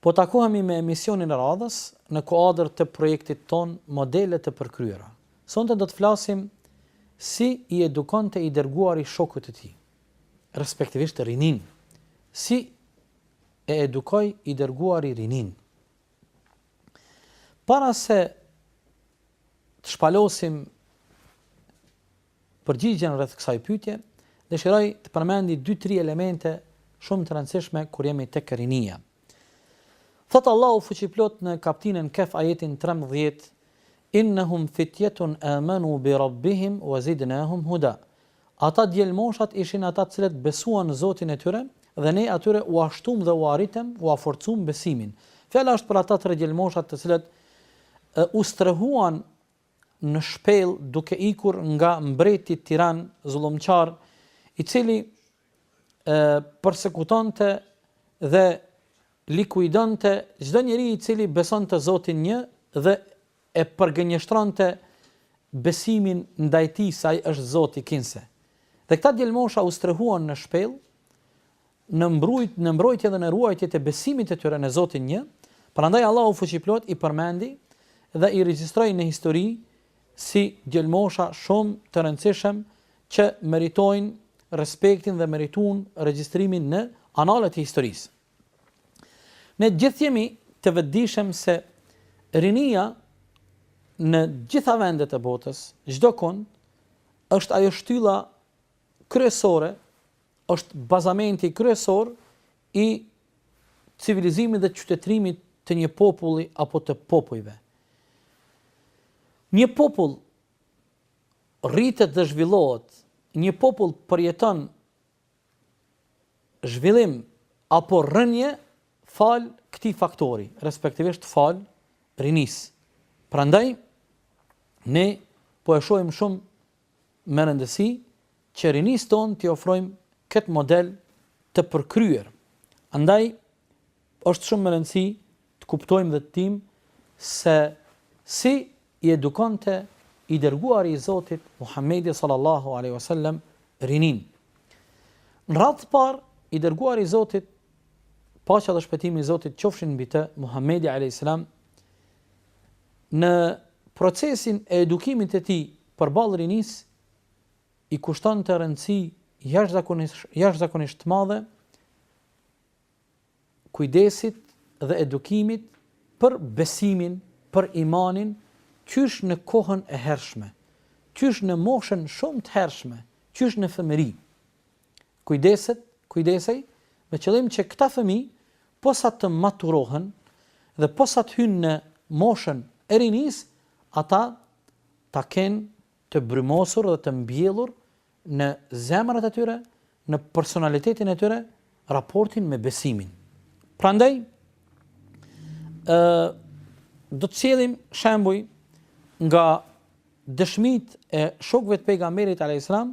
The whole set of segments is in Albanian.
Po takohemi me emisionin e radhës, në kuadër të projektit tonë Modele të përkryera. Sonte do të flasim si i edukonte i dërguari shokët e tij, respektivisht rininë. Si e edukoi i dërguari rininë? Para se të shpalosim përgjigjen rreth kësaj pyetje, dëshiroj të përmendi dy tri elemente shumë të rëndësishme kur jemi tek rinia. Thotë Allahu fuqiplot në kaptinën Kehf ajetin trembëdhjetë, Innahum fitjetun amanu bi Rabbihim wa zidnahum huda. Ata djelmoshat ishin ata të cilët besuan në Zotin e tyre dhe ne atyre ua shtum dhe ua rritëm, ua forcum besimin. Fjala është për ata tre djelmoshat të cilët u strehuan në shpellë duke ikur nga mbreti tiran zullumqar i cili e, persekutonte dhe likuidonte çdo njeri i cili besonte Zotin një dhe e përgënjështronte besimin ndaj tij se ai është Zoti kinse. Dhe këta djelmosha u strehuan në shpell në mbrojt, në mbrojtje dhe në ruajtje të besimit të tyre në Zotin një, prandaj Allahu fuqiplot i përmendi dhe i regjistroi në histori si djelmosha shumë të rëndësishëm që meritojnë respektin dhe merituan regjistrimin në analet e historisë. Ne gjithë jemi të vetëdijshëm se rinia në gjitha vendet e botës, çdokund është ajo shtylla kryesore, është bazamenti kryesor i civilizimit dhe qytetërimit të një populli apo të popujve. Një popull rritet dhe zhvillohet, një popull përjeton zhvillim apo rënie falë këtij faktori, respektivisht falë rinisë. Prandaj ne po e shohim shumë me rëndësi që rinisë tonë t'i ofrojmë këtë model të përkryer. Andaj, është shumë me rëndësi të kuptojmë dhe të dimë se si i edukonte i dërguari i Zotit Muhammedi sallallahu alaihi wasallam rininë. Në radhë të parë, i dërguari i Zotit paqja dhe shpëtimi i Zotit qofshin mbi të Muhammedi alayhis salam në procesin e edukimit të tij Përballë rinisë i kushtonte rëndësi jashtëzakonisht të madhe kujdesit dhe edukimit për besimin, për imanin, qysh në kohën e hershme, qysh në moshën shumë të hershme, qysh në fëmëri. kujdeset, kujdesej, me qëllim që këta fëmijë posa të maturohen dhe posa të hyjnë në moshën e rinisë, ata ta kenë të brymosur dhe të mbjellur në zemrat e tyre, në personalitetin e tyre, raportin me besimin. Prandaj, ë do të sjellim shembuj nga dëshmitë e shokëve të pejgamberit alayhis salam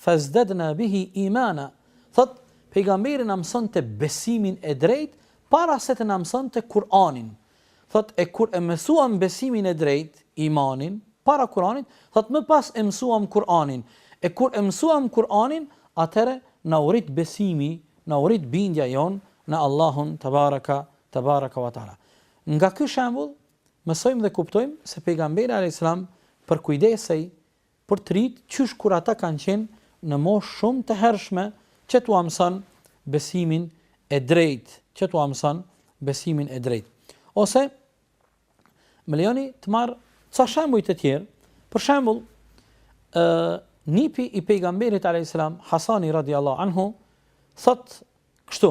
Fezdedna bihi imana, thotë, Pejgamberi na mësonte besimin e drejtë para se të na mësonte Kur'anin. Thotë, e kur e mësuam besimin e drejtë, imanin, para Kur'anit, thotë, më pas e mësuam Kur'anin. E kur e mësuam Kur'anin, atëherë na u rrit besimi, na u rrit bindja jonë në Allahun tebareke, tebareke ve teala. Nga ky shembull mësojmë dhe kuptojmë se Pejgamberi alejhi selam përkujdesej për të rinjtë qysh kur ata kanë qenë në moshë shumë të hershme që t'ua mëson besimin e drejtë që t'ua mëson besimin e drejtë ose më lejoni të marr ca shembuj të tjerë për shembull ë nipi i pejgamberit alayhis salam Hasani radiallahu anhu thotë kështu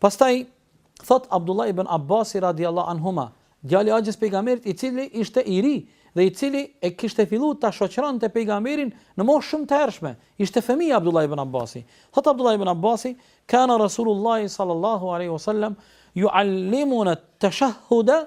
Pastaj thotë Abdullah ibn Abbasi radijallahu anhuma, djali i axhës së Pejgamberit i cili ishte i ri dhe i cili e kishte fillu ta shoqëronte Pejgamberin në moshë shumë të hershme, ishte fëmijë Abdullah ibn Abbasi. Thotë Abdullah ibn Abbasi, "Kana Rasulullah sallallahu alaihi wasallam yu'allimuna at-tashahhuda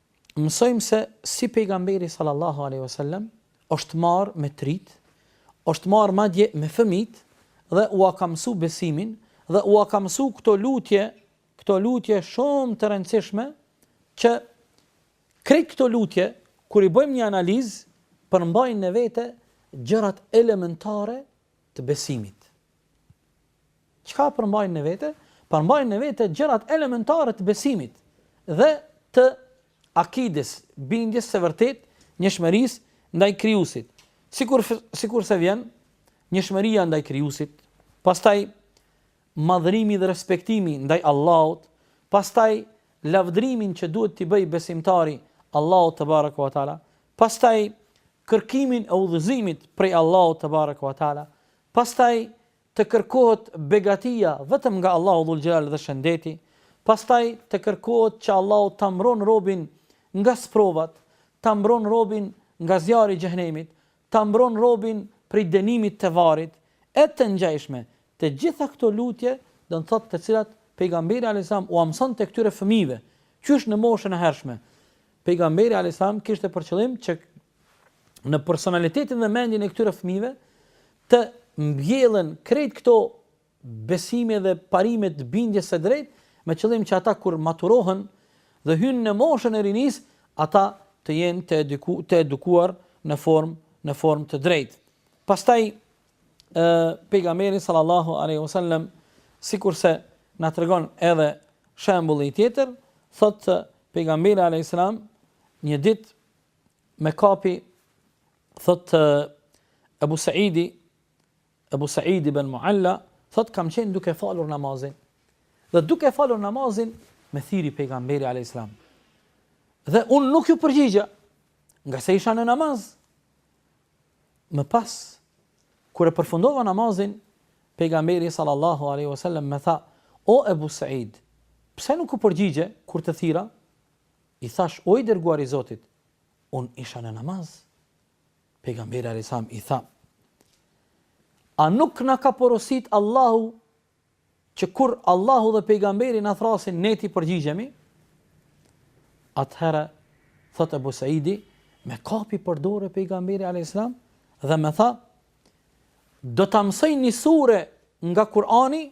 Mësojmë se si Pejgamberi sallallahu alejhi ve sellem është marrë me të rinjtë, është marrë madje me fëmijët dhe ua ka mësu besimin dhe ua ka mësu këto lutje, këto lutje shumë të rëndësishme që krejt këto lutje kur i bëjmë një analizë përmbajnë në vete gjërat elementare të besimit. Çka përmbajnë në vete? Përmbajnë në vete gjërat elementare të besimit dhe të akides, bindjes së vërtetë, njëshmërisë ndaj Krijuesit. Sikur, sikur se vjen, njëshmëria ndaj Krijuesit, pastaj madhërimi dhe respektimi ndaj Allahut, pastaj lavdrimin që duhet t'i bëjë besimtari Allahut tebareke ve teala, pastaj kërkimin e udhëzimit prej Allahut tebareke ve teala, pastaj të kërkohet begatia vetëm nga Allahu dhul xhelal dhe shëndeti, pastaj të kërkohet që Allahu ta mbron robin nga sprovat, ta mbron robin nga zjarri i xhehenemit, ta mbron robin prej dënimit të varrit e të ngjajshme. Të gjitha këto lutje, do të thotë të cilat pejgamberi alajhi selam ua mësonte këtyre fëmijëve, qysh në moshën e hershme, Pejgamberi alayhis salam kishte për qëllim që në personalitetin dhe mendjen e këtyre fëmijëve të mbjellen krejt këto besime dhe parime të bindjes së drejtë me qëllim që ata kur maturohen dhe hyjnë në moshën e rinisë, ata të jenë të, eduku, të edukuar në formë në formë të drejtë. Pastaj pejgamberi sallallahu alaihi wasallam sikurse na tregon edhe shembulli i tjetër thot pejgamberi alaihi salam një ditë më kapi thot Abu Saidi Abu Saidi ibn Mualla thot kam qenë duke falur namazin dhe duke falur namazin më thirri pejgamberi alaihi salam dhe un nuk iu përgjigja ngase isha në namaz Më pas, kur e përfundova namazin, Pejgamberi sallallahu alejhi ve sellem më tha, O Ebu Se'id, pse nuk u përgjigje kur të thirra? I thashë, O i dërguari i Zotit, unë isha në namaz. Pejgamberi alejhi salam i tha, A nuk na ka porosit Allahu që kur Allahu dhe pejgamberi na thrrasin ne t'i përgjigjemi, atëherë thot Ebu Seidi, më kapi për dore pejgamberi alayhis salam dhe më tha, do ta mësoj një sure nga Kurani,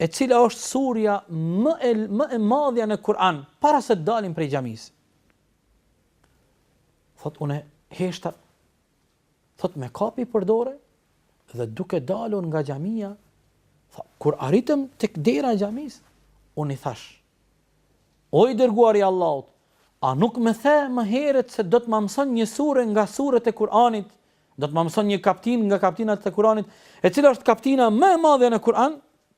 e cila është surja më e më e madhja në Kur'an para se të dalim prej xhamisë. Thot unë heshta Thotë më kapi për dore dhe duke dalur nga xhamia, tha, kur arritëm tek dera e xhamisë, unë i thash: O i dërguari i Allahut, a nuk më the më herët se do të ma mëson një sure nga suret e Kur'anit, do të ma mëson një kaptinë nga kaptinat e Kur'anit, e cila është kaptina më e madhe në Kur'an?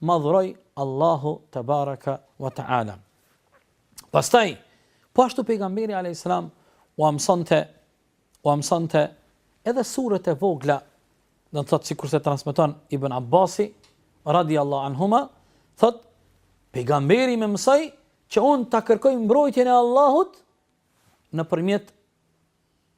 ma dhuroi Allahu tebaraka wa ta'ala. Pastaj, po ashtu pejgamberi alayhis salam ua msonte ua msonte edhe suret e vogla, do të thotë sikurse transmeton Ibn Abbasi radiallahu anhuma, thot pejgamberi më mësoi që unë ta kërkoj mbrojtjen e Allahut nëpërmjet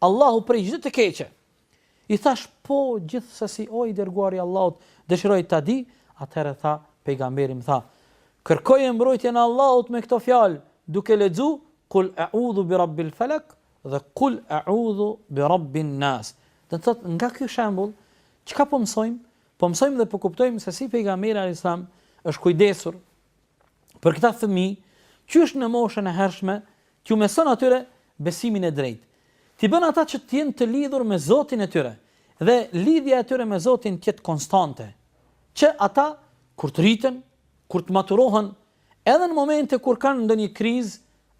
Allahu prej çdo të keqe. I thash, po, gjithsesi o i dërguari i Allahut, dëshiroj ta di, atëherë tha, pejgamberi më tha, kërkoje mbrojtjen e Allahut me këto fjalë, duke lexu, kul e udhu bi rabbil felek, dhe kul e udhu bi rabbin nas. Do të thot, nga ky shembull, çka po mësojmë? Po mësojmë dhe po kuptojmë se si pejgamberi a.s. është kujdesur për këta fëmijë, qysh në moshën e hershme, t'ju mëson atyre besimin e drejtë. T'i bën ata që të jenë të lidhur me Zotin e tyre dhe lidhja e tyre me Zotin të jetë konstante, që ata kur të rriten, kur të maturohen, edhe në momente kur kanë ndonjë krizë,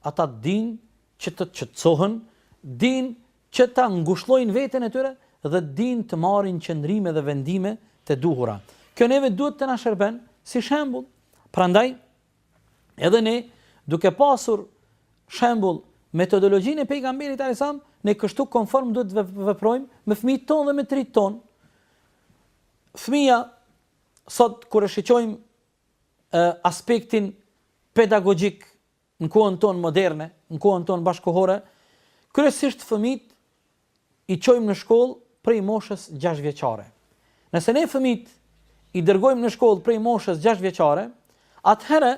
ata dinë që të qetësohen, dinë që ta ngushllojnë veten e tyre dhe të dinë të marrin qëndrime dhe vendime të duhura. Kjo neve duhet të na shërben si shembull. Prandaj edhe ne duke pasur shembull metodologjinë e pejgamberit alayhisalam, ne kështu konform duhet të veprojmë me fëmijët tonë dhe me të rinjtë tonë. Fëmija sot kur e shiqojmë aspektin pedagogjik Në kohën tonë moderne, në kohën tonë bashkëkohore, kryesisht fëmijët i çojmë në shkollë prej moshës gjashtë vjeçare. Nëse ne fëmijët i dërgojmë në shkollë prej moshës gjashtë vjeçare, atëherë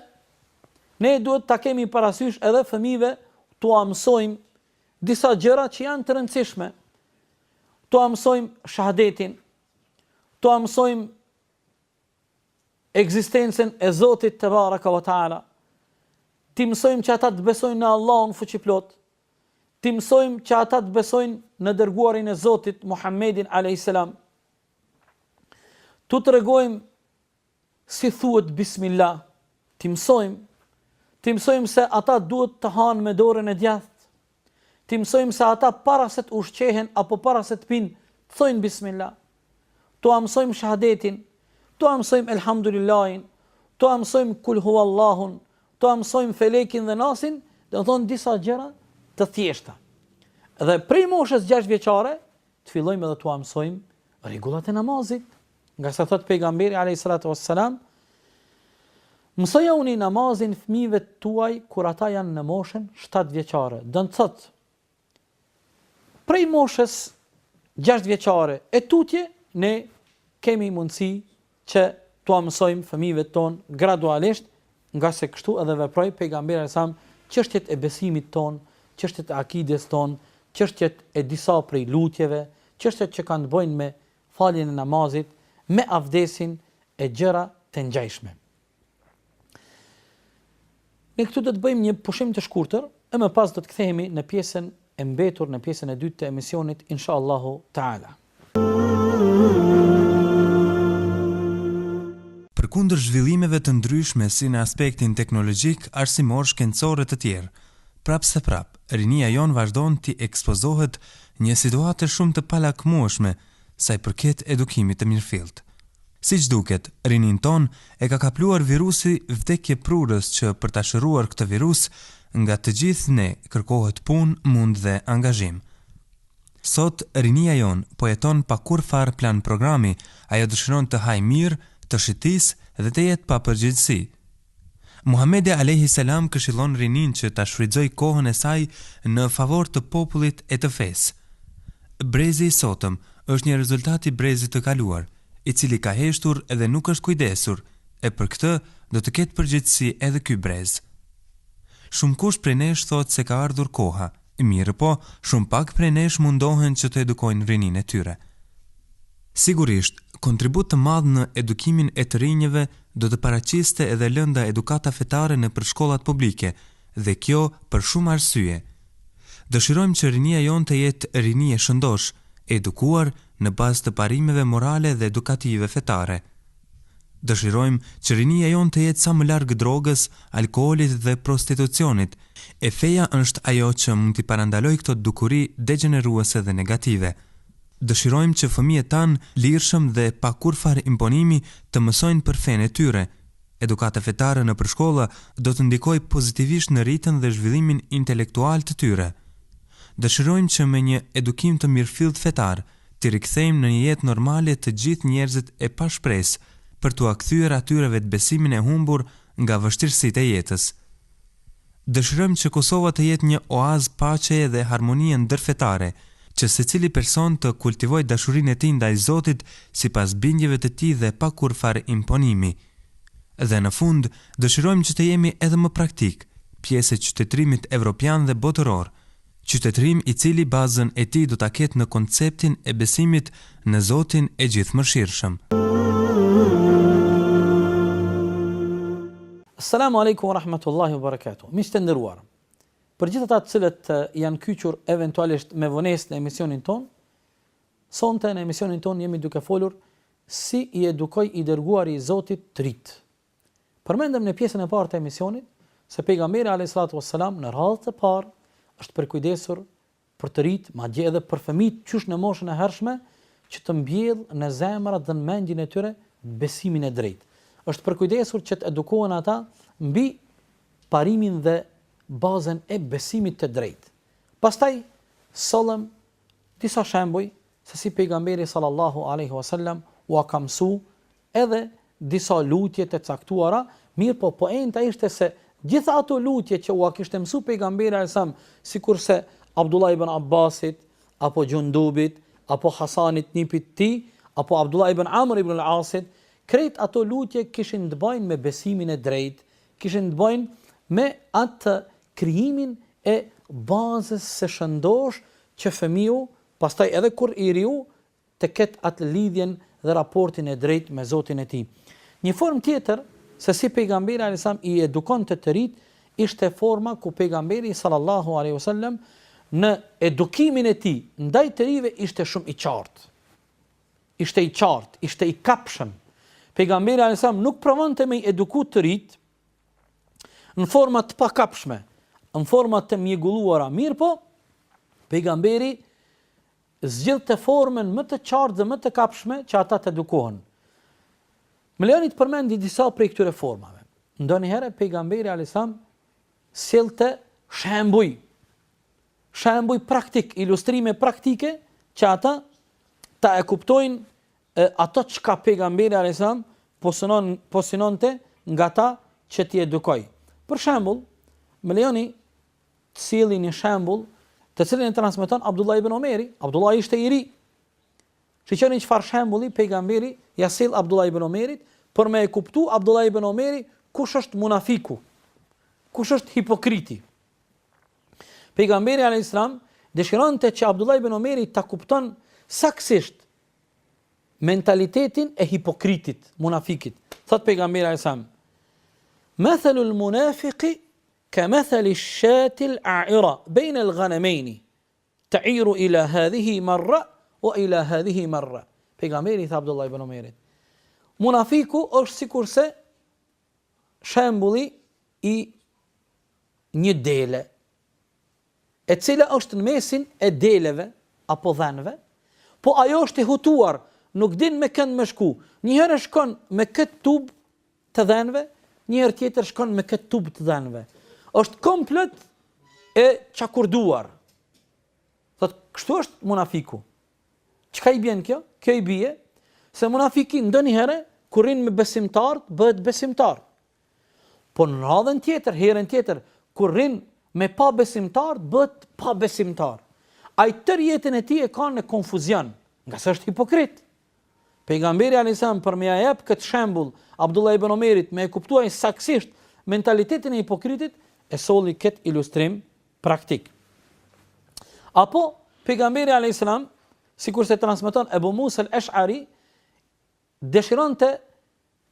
ne duhet ta kemi parasysh edhe fëmijëve t'ua mësojmë disa gjëra që janë të rëndësishme. T'ua mësojmë shahadetin, t'ua mësojmë ekzistencën e Zotit tebaraka ve teala, t'i mësojmë që ata të besojnë në Allahun fuqiplotë, t'i mësojmë që ata të besojnë në dërguarin e Zotit, Muhammedin a.s. T'u tregojmë si thuhet bismillah, t'i mësojmë, t'i mësojmë se ata duhet të hanë me dorën e djathë, T'i mësojmë se ata para se të ushqehen apo para se të pinë, të thojnë bismillah. T'ua mësojmë shahadetin, t'ua mësojmë elhamdulillahin, t'ua mësojmë kul huwallahun, t'ua mësojmë felekin dhe nasin, domethënë disa gjëra të thjeshta. Dhe prej moshës 6 vjeçare, të fillojmë edhe t'ua mësojmë rregullat e namazit. Ngase thotë pejgamberi alayhi salatu wassalam, Mësojuni namazin fëmijëve tuaj kur ata janë në moshën 7 vjeçare. Do të thotë prej moshës 6 vjeçare e tutje ne kemi mundësi që t'ua mësojmë fëmijëve tonë gradualisht, ngase kështu edhe veproi pejgamberi a.s. çështjet e besimit tonë, çështjet e akides tonë, çështjet e disa prej lutjeve, çështjet që kanë të bëjnë me faljen e namazit me avdesin e gjëra të ngjajshme. Ne këtu do të bëjmë një pushim të shkurtër e më pas do të kthehemi në pjesën e mbetur në pjesën e dytë të emisionit inshallahu taala. Përkundër zhvillimeve të ndryshme si në aspektin teknologjik, arsimor, shkencor e të tjerë, Prapëseprap, rinia jonë vazhdon t'i ekspozohet një situate shumë të palakmueshme sa i përket edukimit të mirëfilltë. Siç duket, rininë tonë e ka kapluar virusi vdekjeprurës që për ta shëruar këtë virus, nga të gjithë ne kërkohet punë, mund dhe angazhim. Sot, rinia jonë po jeton pa kurrfarë plan-programi, ajo dëshiron të hajë mirë, të shitisë dhe të jetë pa përgjegjësi, Muhamedi alejhi selam këshillon rininë që ta shfrytëzojë kohën e saj në favor të popullit e të fesë. Brezi i sotëm është një rezultat i brezit të kaluar, i cili ka heshtur edhe nuk është kujdesur, e për këtë do të ketë përgjegjësi edhe ky brez. Shumëkush prej nesh thotë se ka ardhur koha, mirëpo shumë pak prej nesh mundohen që të edukojnë rininë e tyre. Sigurisht, kontribut të madh në edukimin e të rinjve Do të paraqiste edhe lënda edukata fetare nëpër shkollat publike dhe kjo për shumë arsye. Dëshirojmë që rinia jonë të jetë rini e shëndoshë, e edukuar në bazë të parimeve morale dhe edukative fetare. Dëshirojmë që rinia jonë të jetë sa më larg drogës, alkoolit dhe prostitucionit, e feja është ajo që mund t'i parandalojë këto dukuri degjeneruese dhe negative. Dëshirojmë që fëmijët tanë lirshëm dhe pa kurrfarë imponimi të mësojnë për fenë e tyre. Edukata fetare nëpër shkolla do të ndikojë pozitivisht në rritën dhe zhvillimin intelektual të tyre. Dëshirojmë që me një edukim të mirëfilltë fetar, t'i rikthejmë në një jetë normale të gjithë njerëzit e pashpresë, për t'ua kthyer atyre vetëbesimin e humbur nga vështirësitë e jetës. Dëshirojmë që Kosova të jetë një oazë paqeje dhe harmonie ndërfetare, që secili person të kultivojë dashurinë e tij ndaj Zotit sipas bindjeve të tij dhe pa kurrfarë imponimi. Dhe në fund, dëshirojmë që të jemi edhe më praktikë, pjesë e qytetërimit evropian dhe botëror, qytetërim i cili bazën e tij do ta ketë në konceptin e besimit në Zotin e Gjithëmëshirshëm. As-salamu alejkum wa rahmatullahi wa barakatuh. Miq të nderuar. Për gjithë ata të cilët janë kyçur eventualisht me vonesë në emisionin tonë, sonte në emisionin tonë jemi duke folur si i edukoi i dërguari i Zotit të rijtë. Përmendëm në pjesën e parë të emisionit se pejgamberi alejhisalatu vesselam në radhë të parë është përkujdesur për të rijtë, madje edhe për fëmijët qysh në moshën e hershme, që të mbjellë në zemrat dhe në mendjen e tyre besimin e drejtë. Është përkujdesur që të edukohen ata mbi parimin dhe bazën e besimit të drejtë. Pastaj sollëm disa shembuj se si pejgamberi sallallahu alaihi wasallam u ka mësuar edhe disa lutje të caktuara, mirëpo poenta ishte se gjitha ato lutje që ua kishte mësu Pejgamberi alejhi selam, sikurse Abdullah ibn Abbasit, apo Xhundubit, apo Hasanit nipit të tij, apo Abdullah ibn Amr ibn al-Asit, krejt ato lutje kishin të bëjnë me besimin e drejtë, kishin të bëjnë me atë krijimin e bazës së shëndoshë që fëmiu, pastaj edhe kur i riu, të ketë atë lidhjen dhe raportin e drejtë me Zotin e tij. Një formë tjetër se si pejgamberi alejhi selam i edukonte të rinjtë ishte forma ku pejgamberi sallallahu alejhi ve sellem në edukimin e tij ndaj të rinjve ishte shumë i qartë. Ishte i qartë, ishte i kapshëm. Pejgamberi alejhi selam nuk provonte me eduku të rinjtë në forma të pakapshme, në forma të mjegulluara, mirëpo, pejgamberi Zgjidhte formën më të qartë dhe më të kapshme që ata të edukohen. Më lejoni të përmendi disa prej këtyre formave. Ndonjëherë pejgamberi alayhis salam sillte shembuj shembuj praktik, ilustrime praktike që ata ta e kuptojnë e, ato çka pejgamberi alayhis salam po synon po synonte nga ata që t'i edukojë. Për shembull, më lejoni të sjelli një shembull, të cilin e transmeton Abdullah ibn Omeri, Abdullah ishte i ri. Shiqoni çfarë shembulli pejgamberi ia sjell Abdullah ibn Omerit për me e kuptu Abdullah ibn Omeri kush është munafiku, kush është hipokriti. Pejgamberi alayhis salam dëshironte që Abdullah ibn Omeri ta kupton saksisht mentalitetin e hipokritit, munafikit. Thotë pejgamberi alayhis salam: "Mathalul munafiqi Kamathali ash-shati al-a'ira bayn al-ghanamayn ta'iru ila hadhihi marra wa ila hadhihi marra. Pejgamberi i tha Abdullah ibn Omerit, Munafiku është sikurse shembulli i një dele e cila është në mesin e deleve apo dhenve, po ajo është e hutuar, nuk din me kënd me shku. Një herë shkon me këtë tub të dhenve, një herë tjetër shkon me këtë tub të dhenve. Është komplet e çakorduar. Thotë, kështu është munafiku. Çka i bjen kjo? Kjo i bie se munafiki ndonjëherë kur rrin me besimtarët, bëhet besimtar. Po në radhën tjetër, herën tjetër, kur rrin me pabesimtarët, bëhet pabesimtar. Ai tërë jetën e tij e ka në konfuzion, ngase është hipokrit. Pejgamberi alejhi selam për me ja jep këtë shembull Abdullah ibn Omerit me e kuptuar saksisht mentalitetin e hipokritit e solli këtë ilustrim praktik. Apo pejgamberi alejhi selam sikurse transmeton Ebu Musa al-Ash'ari dëshironte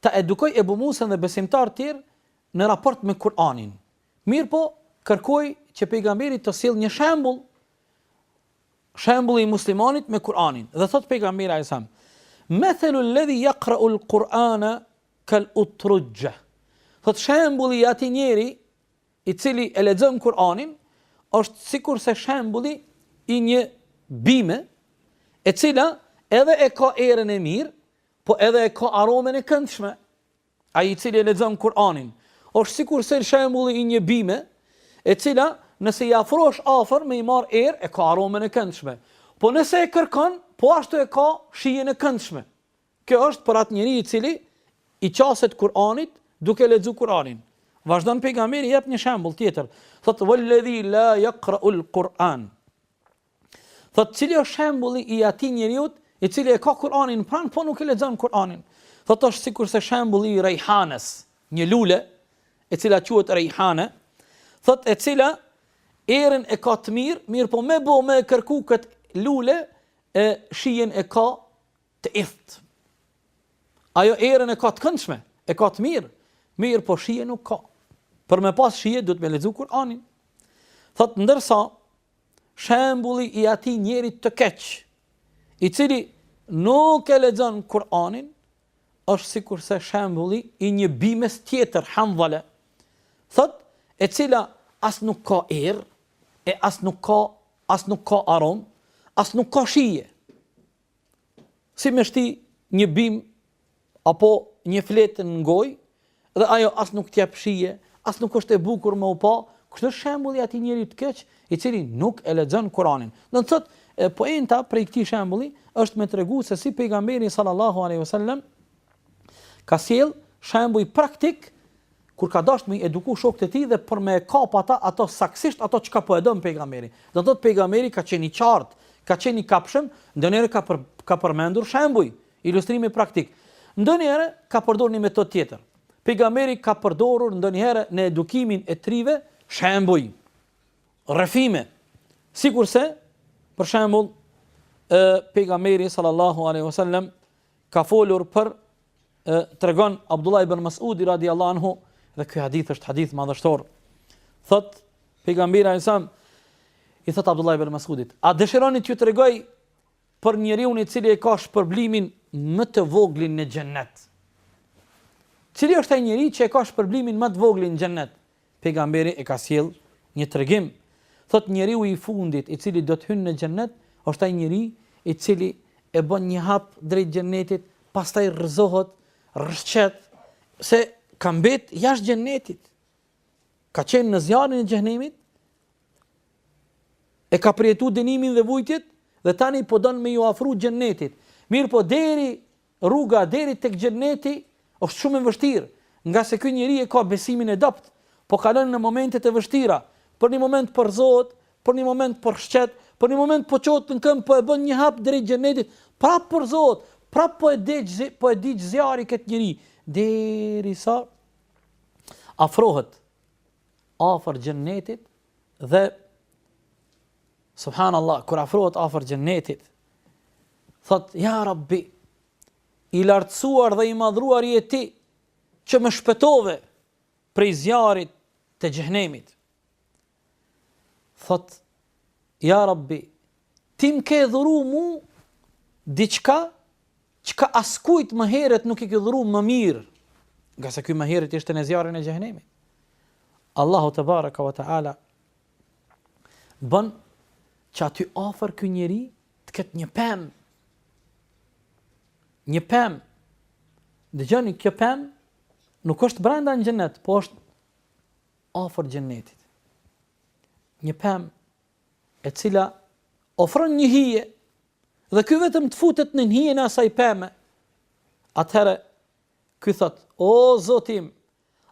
ta edukojë Ebu Musën dhe besimtarët tjerë në raport me Kur'anin. Mirpo kërkoi që pejgamberi të sjellë një shembull Shembulli i muslimanit me Kur'anin. Dhe thotë pejgamberi alejhi selam, "Mathalu alladhi yaqra'u al-Qur'ana kal-utrujja." Thotë shembulli i atij njeri i cili e lexon Kur'anin është sikurse shembulli i një bime e cila edhe e ka erën e mirë, po edhe e ka aromën e këndshme. Ai i cili e lexon Kur'anin, është sikurse shembulli i një bime, e cila nëse i afrosh afër me i marr erë, e ka aromën e këndshme. Po nëse e kërkon, po ashtu e ka shijen e këndshme. Kjo është për atë njeri i cili i qaset Kur'anit duke lexu Kur'anin. Vazhdon pejgamberi jep një shembull tjetër. Thotë walladhi la yaqra'ul Qur'an. Thotë cili është shembulli i atij njeriu i cili e ka Kur'anin pranë po nuk e lexon Kur'anin. Thotë është sikurse shembulli i rejhanës, një lule e cila quhet rejhane, thotë e cila erën e ka të mirë, mirëpo me bo me e kërku kët lule e shijen e ka të idhtë. Ajo erën e ka të këndshme, e ka të mirë, mirëpo shije nuk ka. Për me pas shije, duhet me lexu Kur'anin. Thotë ndërsa, shembulli i atij njerit të keq, i cili nuk e lexon Kur'anin, është sikurse shembulli i një bimës tjetër handhale, thotë, e cila as nuk ka erë, e as nuk ka, as nuk ka aromë, as nuk ka shije. si me shti një bimë apo një fletë në gojë, dhe ajo as nuk të jap shije, as nuk është e bukur me u pa, kështu është shembulli i atij njeri të keq, i cili nuk e lexon Kur'anin. Domethënë, poenta prej këtij shembulli, është me tregu se si pejgamberi sallallahu aleyhi sallam, ka sjellë shembuj praktik kur ka dasht me i eduku shokët e tij dhe për me e kapë ata ato saksisht ato çka po e don pejgamberi do thotë pejgamberi ka qenë i qartë ka qenë i kapshëm ndonjëherë ka për ka përmendur shembuj ilustrime praktik ndonjëherë ka përdorur një metodë tjetër pejgamberi ka përdorur ndonjëherë në edukimin e t'rive shembuj rrëfime sikurse për shembull pejgamberi sallallahu alaihi wasallam ka folur për e, tregon Abdullah ibn Mas'udi radiallahu anhu dhe ky hadith është hadith madhështor thot pejgamberi alayhis salam i thot Abdullah ibn Mas'udit a dëshironi t'ju tregoj për njeriun i cili e ka shpërblimin më të voglin në xhennet cili është ai njeri që e ka shpërblimin më të voglin në xhennet Pejgamberi e ka sjellë një tregim, thotë njeriu i fundit i cili do të hyjë në xhennet është ai njeri i cili e bon një hap drejt xhennetit, pastaj rrëzohet, rrëshqet se ka mbet jashtë xhennetit. Ka qenë në zjarrin e xhehnemit, e ka përjetu dënimin dhe vujtjet dhe tani po don me ju afru xhennetit. Mirëpo deri rruga deri tek Xheneti është shumë e vështirë, ngase ky njeri e ka besimin e dobët, po kalon në momente të vështira, për një moment po rrëzohet, për një moment po rrshqet, për një moment po çohet në këmbë, po e bën një hap drejt Xhenetit, prapë po rrëzohet, prapë po e djeg, po e djeg zjarri këtë njeri, derisa afrohet afër Xhenetit dhe subhanallah kur afrohet afër Xhenetit, Thot, ja rabbi, i lartësuar dhe i madhruar je ti, që më shpëtove prej zjarrit të xhehnemit. Thot, ja rabbi, ti më ke dhuru mu diçka, çka askujt më heret nuk i ke dhuru më mirë, ngase ky më heret ishte në zjarrin e xhehnemit. Allahu tebareke ve teala, bon që aty afër ky njeri të ketë një pemë. Një pemë. Dëgjoni, kjo pemë nuk është brenda në xhennet, po është afër xhennetit. Një pemë e cila ofron një hije dhe ky vetëm të futet nën hijen e asaj peme. Atëherë ky thot: "O Zoti im,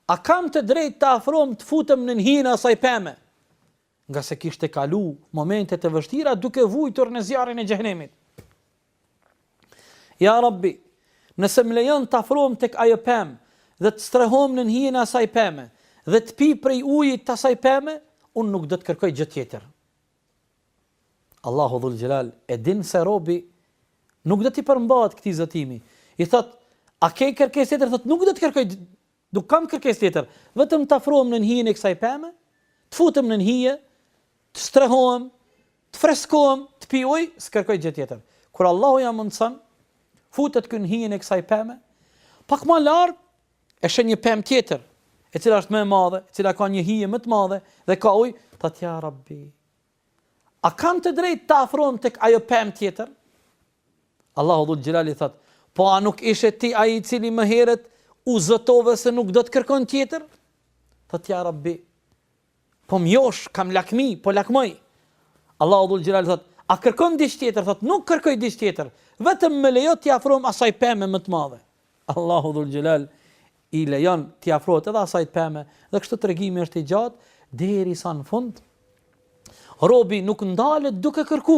A kam të drejtë të afrohem të futem nën hijen e asaj peme? Ngase kishte kalu momente të vështira duke vujtur në zjarrin e xhehnemit. Ja Rabbi, nëse më lejon të afrohem tek ajo pemë dhe të strehohem nën hijen e asaj peme dhe të pi prej ujit të asaj peme, unë nuk do të kërkoj gjë tjetër. Allahu Dhul Xhelal e din se robi nuk do t'i përmbahet këtij zotimi. I thot, a ke kërkesë tjetër? Thot, nuk do të kërkoj, nuk kam kërkesë tjetër, vetëm të afrohem nën hijen e kësaj peme, të futem nën hije, të strehohem, të freskohem, të pi ujë, s'kërkoj gjë tjetër. Kur Allahu ja mundson, futet ky në hijen e kësaj peme, pak më larg e sheh një pemë tjetër, e cila është më e madhe, e cila ka një hije më të madhe dhe ka ujë, thotë ja Rabbi. A kam të drejtë të afrohem tek ajo pemë tjetër? Allahu dhul xhelali thotë, po a nuk ishe ti ai i cili më herët u zotove se nuk do të kërkon tjetër? Thotë ja Rabbi, Po më josh, kam lakmi, po lakmoj. Allahu dhul xhelal thotë, a kërkon diç tjetër? Thotë, nuk kërkoj diç tjetër, vetëm më lejo t'i afrohem asaj peme më të madhe. Allahu dhul xhelal i lejon t'i afrohet edhe asaj peme dhe kështu tregimi është i gjatë derisa në fund robi nuk ndalet duke kërku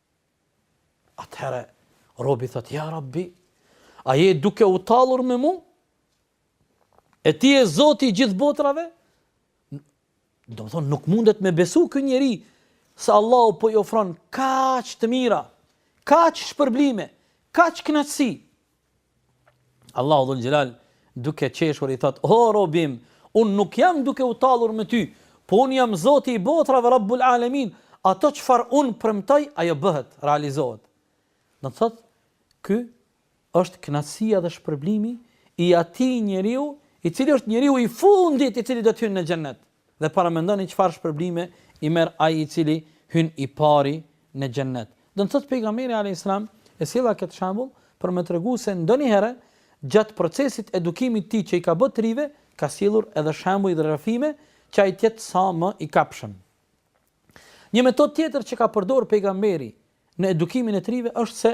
Atëherë, robi thot, ja rabbi, a je duke u tallur me mu? E ti je zoti i gjithë botrave? Domethonë, nuk mundet me besu ky njeri, se Allahu po i ofron kaq të mira, kaq shpërblime, kaq knaqësi, Allahu dhul Xhelal duke qeshur i thot, o robi im, unë nuk jam duke u tallur me ty, po unë jam zoti i botrave, rabbul alemin, ato çfarë unë premtoj, ajo bëhet, realizohet. Do të thot, ky është knaqësia dhe shpërblimi i atij njeriu, i cili është njeriu i fundit i cili do të hynë në xhennet. Dhe paramendoni çfarë shpërblime i merr ai i cili hyn i pari në Xhennet. Do të thotë pejgamberi alejhi selam e sjell këtë shembull për me tregu se ndonjëherë gjatë procesit edukimit të tij që i ka bë të rinjve, ka sjellur edhe shembuj dhe rrëfime që ai të jetë sa më i kapshëm. Një metodë tjetër që ka përdorur pejgamberi në edukimin e të rinjve është se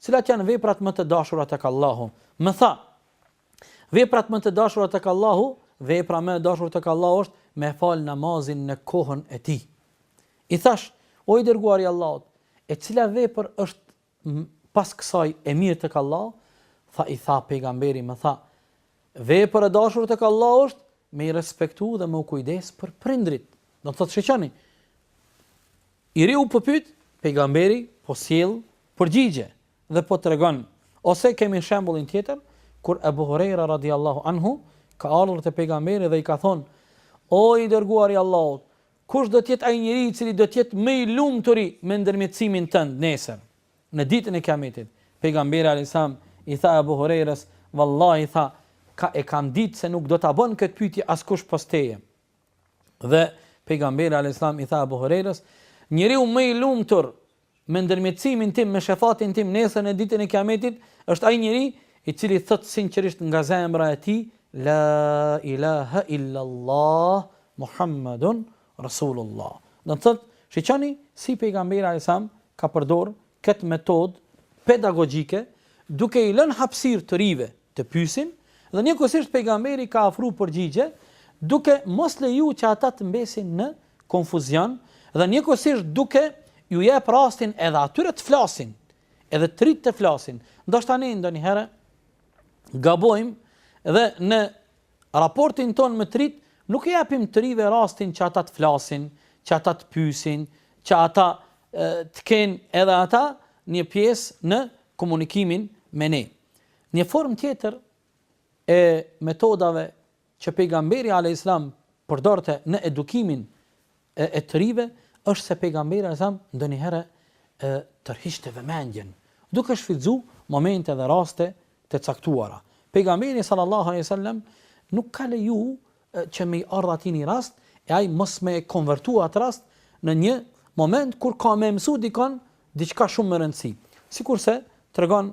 Cilat janë veprat më të dashura tek Allahu? Më tha: Veprat më të dashura tek Allahu, vepra më e dashur tek Allahu është me fal namazin në kohën e tij. I thash: O i dërguari i Allahut, e cila vepër është pas kësaj e mirë tek Allahu? Tha i tha pejgamberi më tha: Vepër e dashur tek Allahu është me i respektu dhe me u kujdes për prindrit. Do të thotë shiqoni, I riu po pyet, Pejgamberi po sjell përgjigje dhe po tregon, ose kemi shembullin tjetër, kur Ebu Hurejra radijallahu anhu ka ardhur te Pejgamberi dhe i ka thonë, O i Dërguari i Allahut, kush do të jetë ai njeri i cili do të jetë më i lumturi me ndërmjetësimin tënd nesër, në ditën e Kiametit? Pejgamberi alejhisselam i tha Ebu Hurejres, Vallahi tha, e kam ditë se nuk do ta bënë këtë pyetje askush pos teje. Dhe pejgamberi alayhis salam i tha Abu Hurajrës, njeriu më i lumtur me ndërmjetësimin tim, me shefatin tim nesër në ditën e Kiametit, është ai njeri i cili thot sinqerisht nga zemra e tij la ilaha illallah muhammadun rasulullah. Do të thot, shiqoni si pejgamberi alayhis salam ka përdor këtë metodë pedagogjike duke i lënë hapësirë të rive të pyesin dhe njëkohësisht pejgamberi ka ofru përgjigje duke mos leju që ata të mbesin në konfuzion dhe njëkohësisht duke ju jep rastin edhe atyre të flasin, edhe të rit të flasin. Ndoshta ne ndonjëherë gabojmë dhe në raportin tonë me të rit nuk i japim të rive rastin që ata të flasin, që ata të pyesin, që ata të kenë edhe ata një pjesë në komunikimin me ne. Një formë tjetër e metodave që pejgamberi alayhis salam përdorte në edukimin e e të rive është se pejgamberi alajhi selam ndonjëherë e tërhiqte vëmendjen duke shfrytzu momente dhe raste të caktuara. Pejgamberi sallallahu alaihi wasallam nuk ka leju që me i ardh atij një rast e ai mos me e konvertu atë rast në një moment kur ka me mësu dikon diçka shumë me rëndësi. Sikurse tregon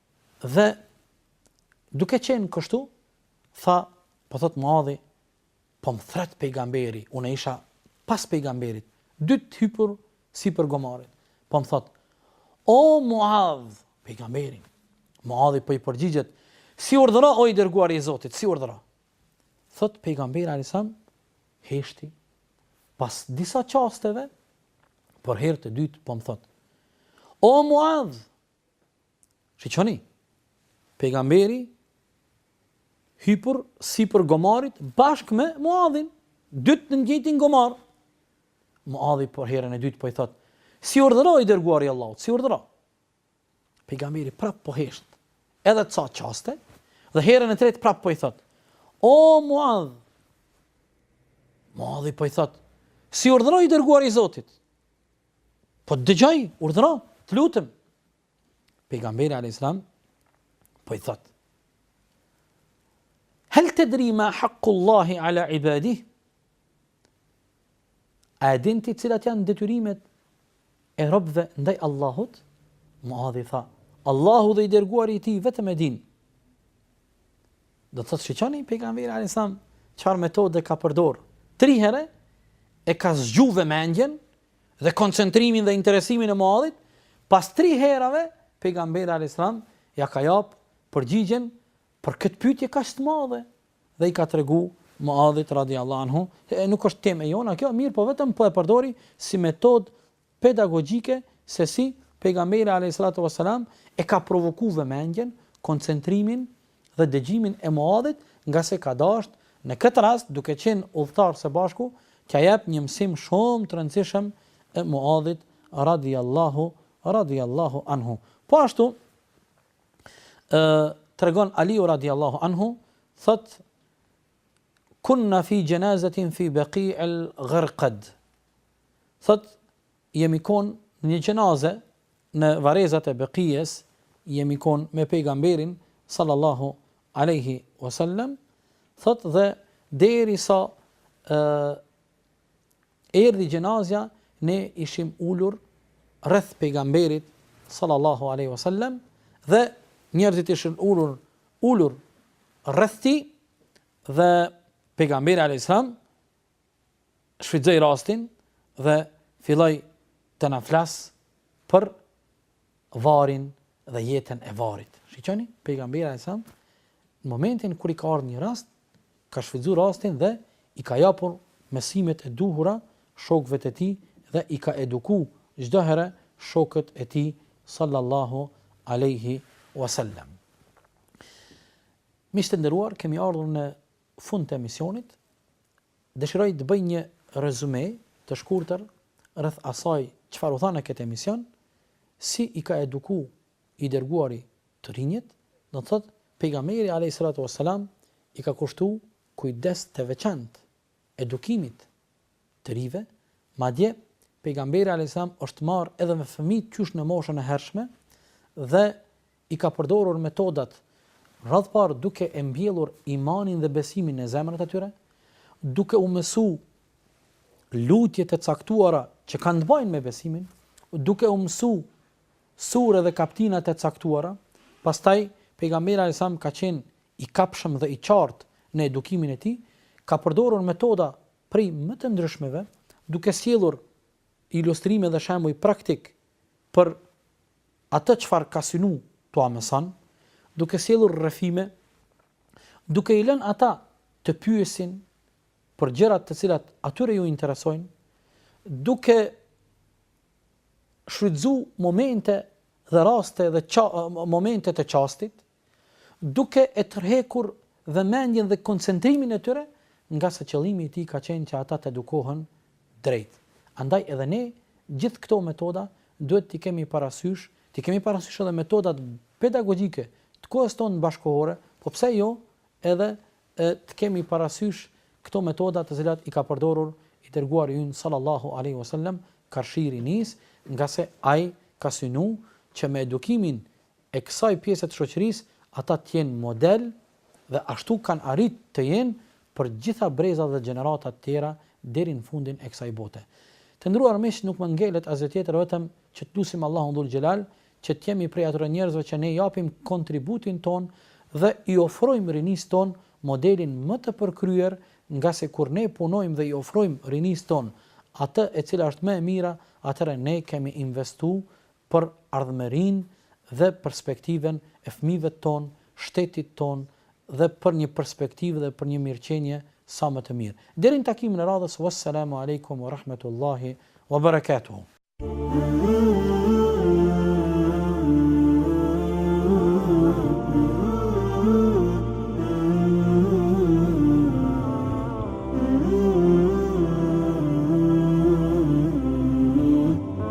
Dhe duke qenë kështu, tha, po thot Muadhi, po më thret pejgamberi, unë isha pas pejgamberit, dytë të hypur sipër gomarit. Po më thot, o Muadh, pejgamberi, Muadhi po i përgjigjet, si urdhëro o i dërguari i Zotit, si urdhëro. Thot pejgamberi alayhis salam, heshti, pas disa qasteve, për herën e dytë, po më thot, o Muadh, Shiqoni, pejgamberi hypur sipër gomarit bashkë me Muadhin, dytë në të njëjtin gomar. Muadhi për herën e dytë po i thotë, si urdhëro i dërguari i Allahut, si urdhëro. Pejgamberi prapë po hesht, edhe ca qaste, dhe herën e tretë prapë po i thotë, o Muadh, Muadhi po i thotë, si urdhëro i dërguari i Zotit, Po të dëgjoj, urdhëro, të lutem. Pejgamberi alayhis salam po i thot. Hal tadri ma haqqu Allahi ala ibadihi? A e din ti cilat janë detyrimet e robëve ndaj Allahut? Muadhi tha, Allahu dhe i dërguari i tij vetëm e din. Do të thotë shiqoni pejgamberi alayhis salam çfarë metode ka përdor. Tri herë e ka zgju vëmendjen dhe koncentrimin dhe interesimin e Muadhit, pas tri herave pejgamberi alayhis salam ja ka jap përgjigjen për këtë pyetje kaq të madhe dhe i ka tregu Muadhit radiallahu anhu, e nuk është tema jonë kjo, mirëpo vetëm po e përdori si metodë pedagogjike se si Pejgamberi alejhi salatu ves selam e ka provoku vëmendjen, koncentrimin dhe dëgjimin e Muadhit, ngase ka dashtë në këtë rast, duke qenë udhëtar së bashku, t'ia jap një mësim shumë të rëndësishëm Muadhit radhiyallahu anhu. Po ashtu ë tregon Aliu radhiyallahu anhu, thotë Kunna fi janazatin fi Baqi al-Gharqad. Thotë, jemi kon një xhenaze në varrezat e Bekijes, jemi kon me Pejgamberin sallallahu alejhi wa sallam, thotë dhe derisa ë erdhi xhenazja ne ishim ulur rreth Pejgamberit sallallahu alejhi wa sallam dhe njerëzit ishin ulur rreth tij dhe Pejgamberi alejhi salam shfrytëzoi rastin dhe filloi të na flas për varrin dhe jetën e varrit. Shikoni, pejgamberi alayhis salam në momentin kur i ka ardhur një rast, ka shfrytzuar rastin dhe i ka japur mësimet e duhura shokëve të tij dhe i ka eduku çdo herë shokët e tij sallallahu alaihi wasallam. Miq të nderuar, kemi ardhur në fund të emisionit, dëshiroj të bëj një rezume të shkurtër rreth asaj çfarë u tha në këtë emision, si i ka eduku i dërguari të rinjët, do të thotë pejgamberi alejhi salatu wassalam i ka kushtu kujdes të veçantë edukimit të rinjve, madje Pejgamberi alejhi selam është marrë edhe me fëmijë qysh në moshën e hershme dhe i ka përdorur metodat radh parë duke e mbjellur imanin dhe besimin në zemrat e tyre, duke u mësu lutjet e caktuara që kanë të bëjnë me besimin, duke u mësu sure dhe kaptina të caktuara, pastaj pejgamberi alajhi ka qenë i kapshëm dhe i qartë në edukimin e tij, ka përdorur metoda prej më të ndryshmeve, duke sjellur ilustrime dhe shembuj praktikë për atë çfarë ka synu t'ua mëson, duke sjellur rrëfime, duke i lënë ata të pyesin për gjërat të cilat atyre ju interesojnë, duke shfrytëzu momente dhe raste dhe qa, momente të qastit, duke e tërhekur vëmendjen dhe koncentrimin e tyre ngase qëllimi i tij ka qenë që ata të edukohen drejt. Andaj edhe ne gjithë këto metoda duhet t'i kemi parasysh, t'i kemi parasysh edhe metodat pedagogjike të kohës tonë bashkëkohore, po pse jo edhe të kemi parasysh këto metoda të cilat i ka përdorur i dërguari ynë sallallahu alejhi vesellem karshi rinisë, ngase ai ka synu që me edukimin e kësaj pjese të shoqërisë, ata të jenë model dhe ashtu kanë arrit të jenë për gjitha brezat dhe gjeneratat të tjera deri në fundin e kësaj bote. Të nderuar miq nuk më ngelet asgjë tjetër vetëm që të lusim Allahun dhul xhelal që të jemi prej atyre njerëzve që ne japim kontributin tonë dhe i ofrojmë rinisë tonë modelin më të përkryer ngase kur ne punojmë dhe i ofrojmë rinisë tonë atë e cila është më e mira atëherë ne kemi investu për ardhmërinë dhe perspektivën e fëmijëvet tonë, shtetit tonë dhe për një perspektivë dhe për një mirëqenie sa më të mirë. Deri në takimin e radhës, wassalamu alejkum wa rahmatullahi wa barakatuhu.